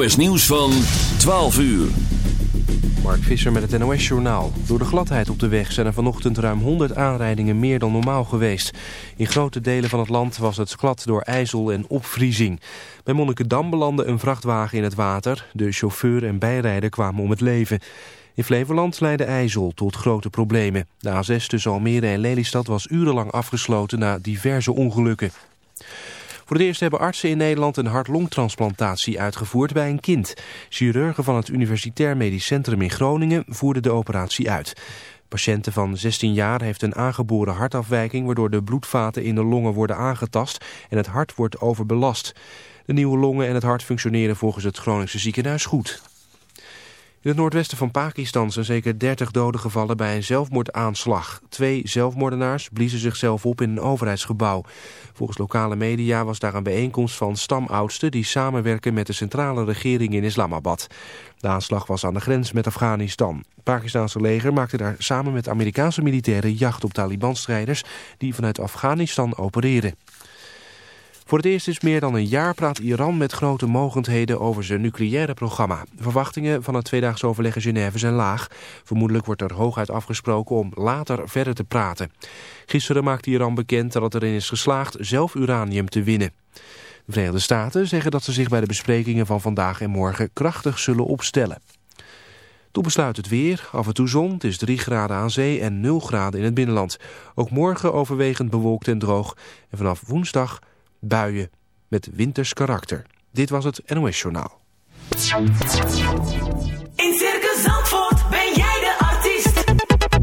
NOS nieuws van 12 uur. Mark Visser met het NOS Journaal. Door de gladheid op de weg zijn er vanochtend ruim 100 aanrijdingen meer dan normaal geweest. In grote delen van het land was het glad door ijzel en opvriezing. Bij Monnikendam belandde een vrachtwagen in het water. De chauffeur en bijrijder kwamen om het leven. In Flevoland leidde ijzel tot grote problemen. De A6 tussen Almere en Lelystad was urenlang afgesloten na diverse ongelukken. Voor het eerst hebben artsen in Nederland een hart-longtransplantatie uitgevoerd bij een kind. Chirurgen van het Universitair Medisch Centrum in Groningen voerden de operatie uit. Patiënten van 16 jaar heeft een aangeboren hartafwijking... waardoor de bloedvaten in de longen worden aangetast en het hart wordt overbelast. De nieuwe longen en het hart functioneren volgens het Groningse ziekenhuis goed. In het noordwesten van Pakistan zijn zeker 30 doden gevallen bij een zelfmoordaanslag. Twee zelfmoordenaars bliezen zichzelf op in een overheidsgebouw. Volgens lokale media was daar een bijeenkomst van stamoudsten... die samenwerken met de centrale regering in Islamabad. De aanslag was aan de grens met Afghanistan. Het Pakistanse leger maakte daar samen met Amerikaanse militairen jacht op Taliban-strijders... die vanuit Afghanistan opereren. Voor het eerst is meer dan een jaar praat Iran met grote mogendheden over zijn nucleaire programma. verwachtingen van het tweedaags overleg in Genève zijn laag. Vermoedelijk wordt er hooguit afgesproken om later verder te praten. Gisteren maakte Iran bekend dat het erin is geslaagd zelf uranium te winnen. De Verenigde Staten zeggen dat ze zich bij de besprekingen van vandaag en morgen krachtig zullen opstellen. Toen besluit het weer. Af en toe zon. Het is 3 graden aan zee en 0 graden in het binnenland. Ook morgen overwegend bewolkt en droog. En vanaf woensdag buien met winters karakter. Dit was het NOS Journaal. In Circus Zandvoort ben jij de artiest.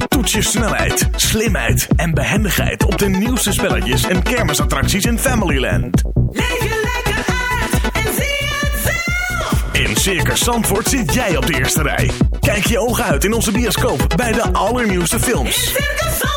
Toets je snelheid, slimheid en behendigheid op de nieuwste spelletjes en kermisattracties in Familyland. Leef je lekker uit en zie het zelf. In Circus Zandvoort zit jij op de eerste rij. Kijk je ogen uit in onze bioscoop bij de allernieuwste In films. Circus Zandvoort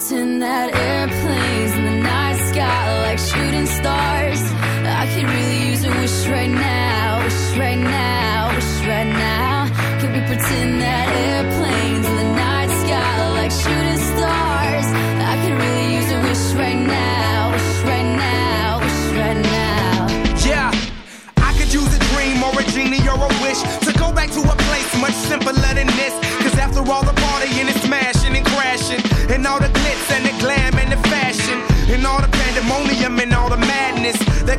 Pretend that airplanes in the night sky like shooting stars? I could really use a wish right now, wish right now,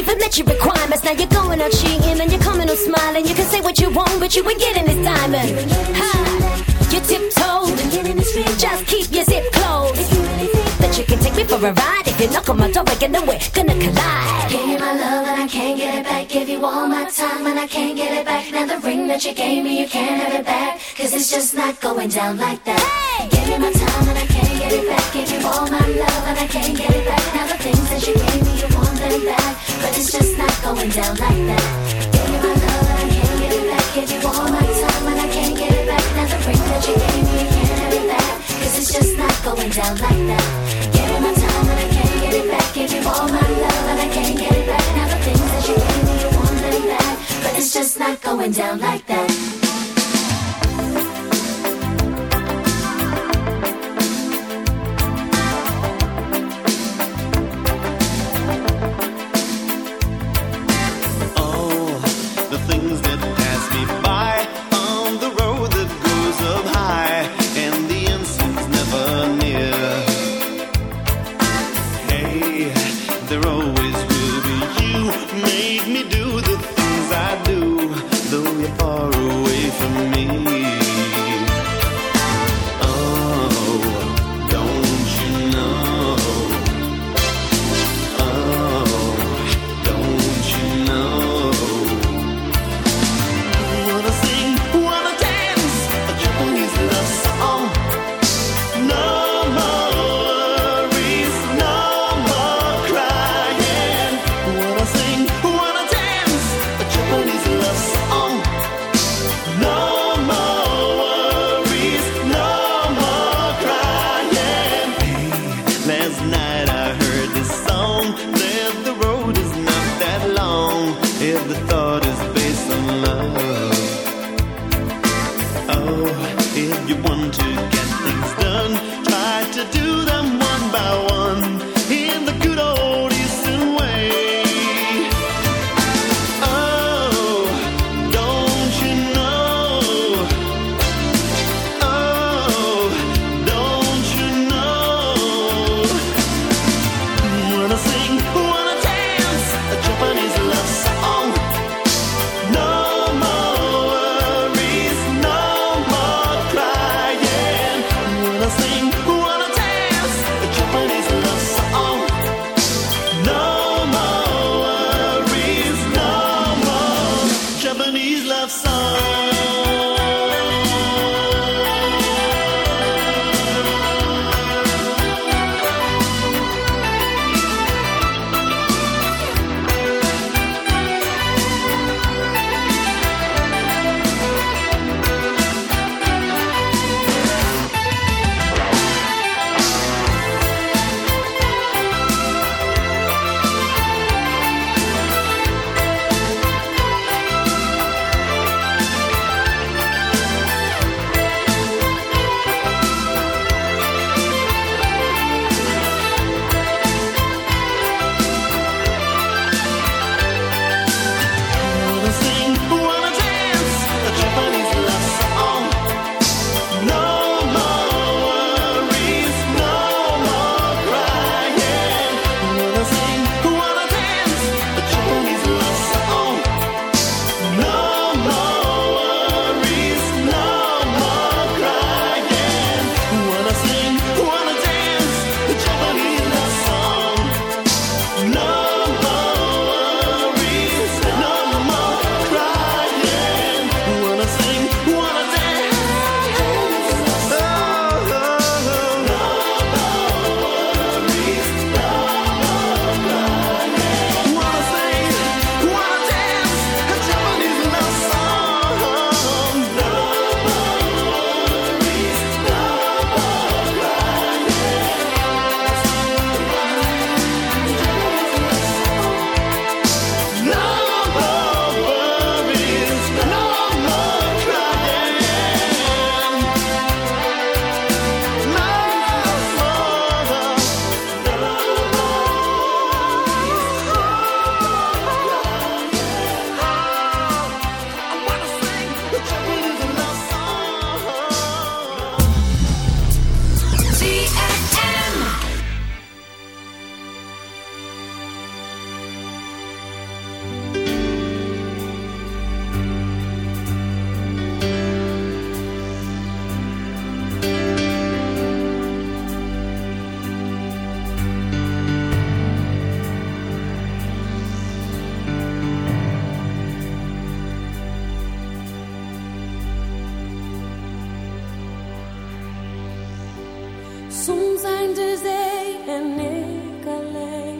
Even met your requirements. Now you're going out cheating and you're coming out smiling. You can say what you want, but you ain't getting this diamond. Ha! You tiptoed. Just keep your zip closed. If you really think that you can take me for a ride, if you knock on my door again, then we're gonna collide. Give you my love and I can't get it back. Give you all my time and I can't get it back. Now the ring that you gave me, you can't have it back. Cause it's just not going down like that. Give you my time and I can't get it back. Give you all my love and I can't get it back. Now the things that you gave me, you want back. But it's just not going down like that. Give you my love and I can't get it back. Give you all my time and I can't get it back. Now the ring that you gave me, you can't have it back. Cause it's just not going down like that. Give you my time and I can't get it back. Give you all my love and I can't get it back. Now the things that you gave me, you want them back. But it's just not going down like that. Soms zijn de zee en ik alleen.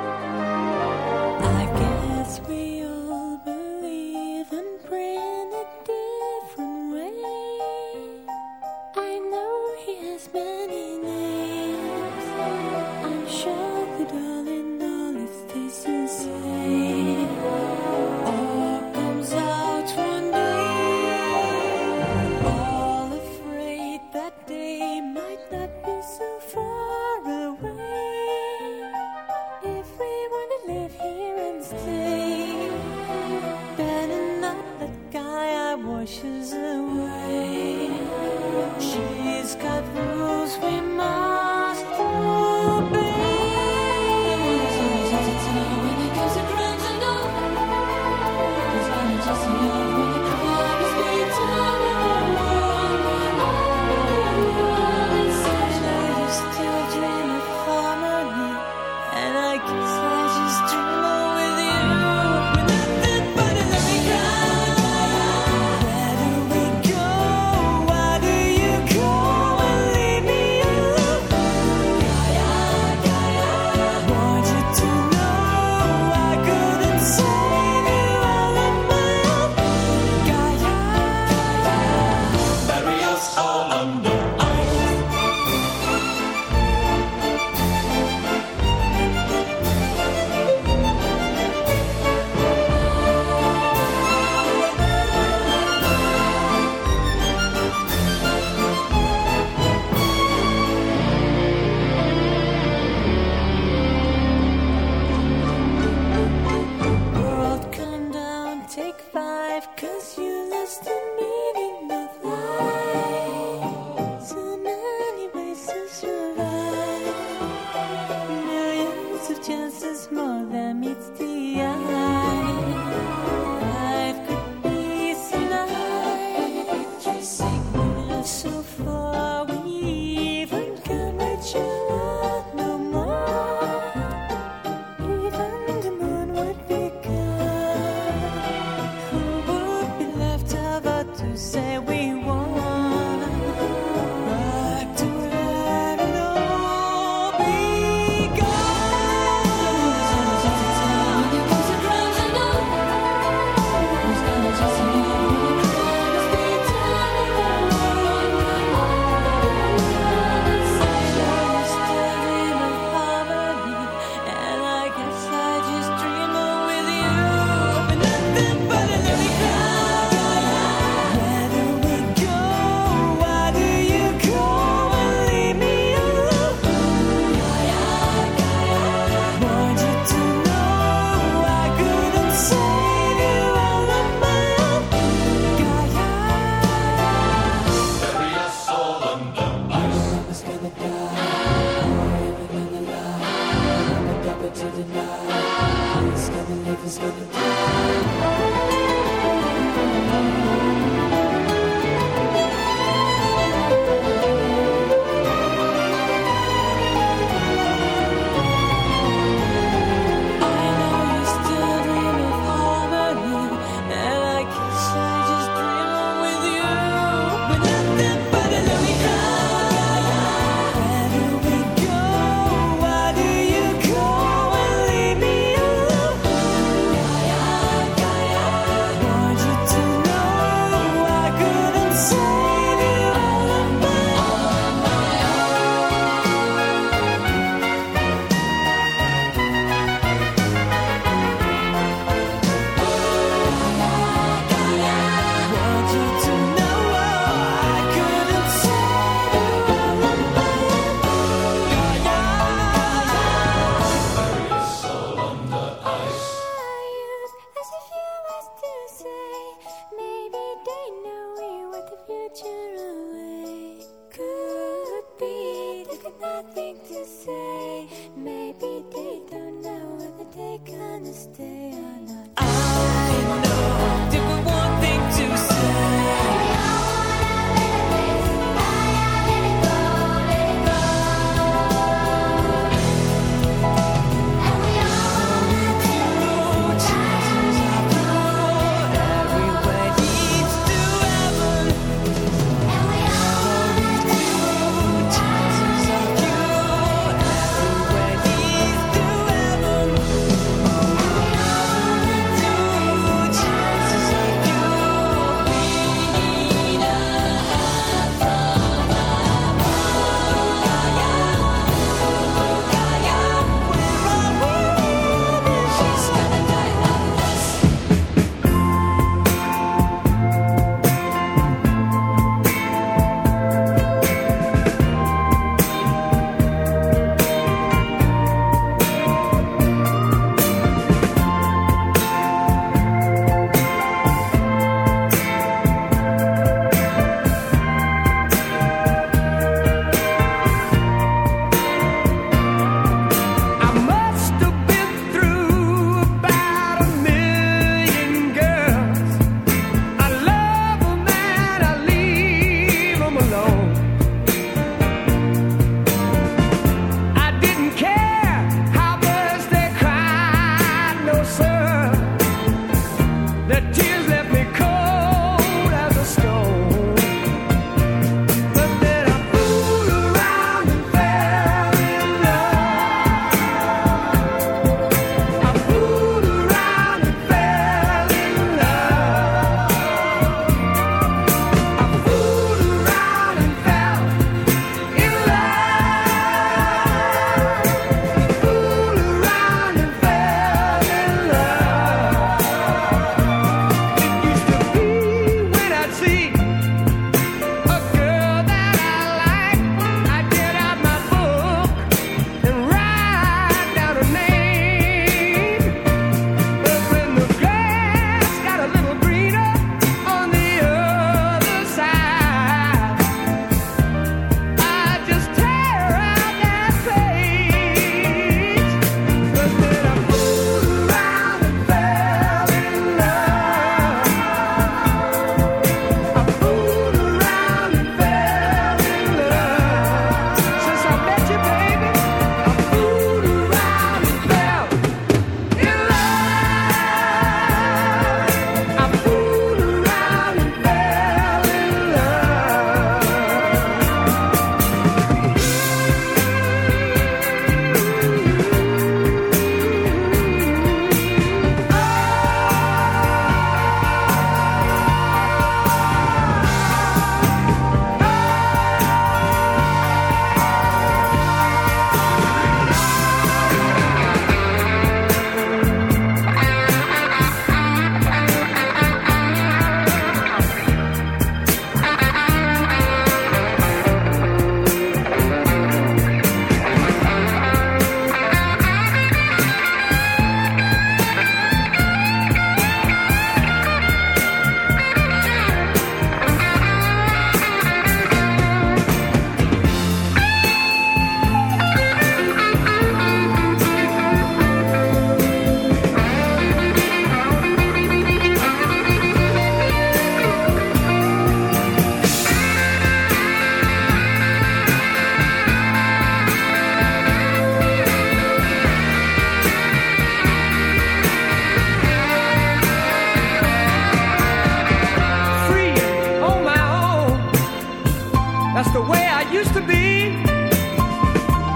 the way I used to be.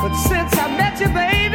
But since I met you, baby.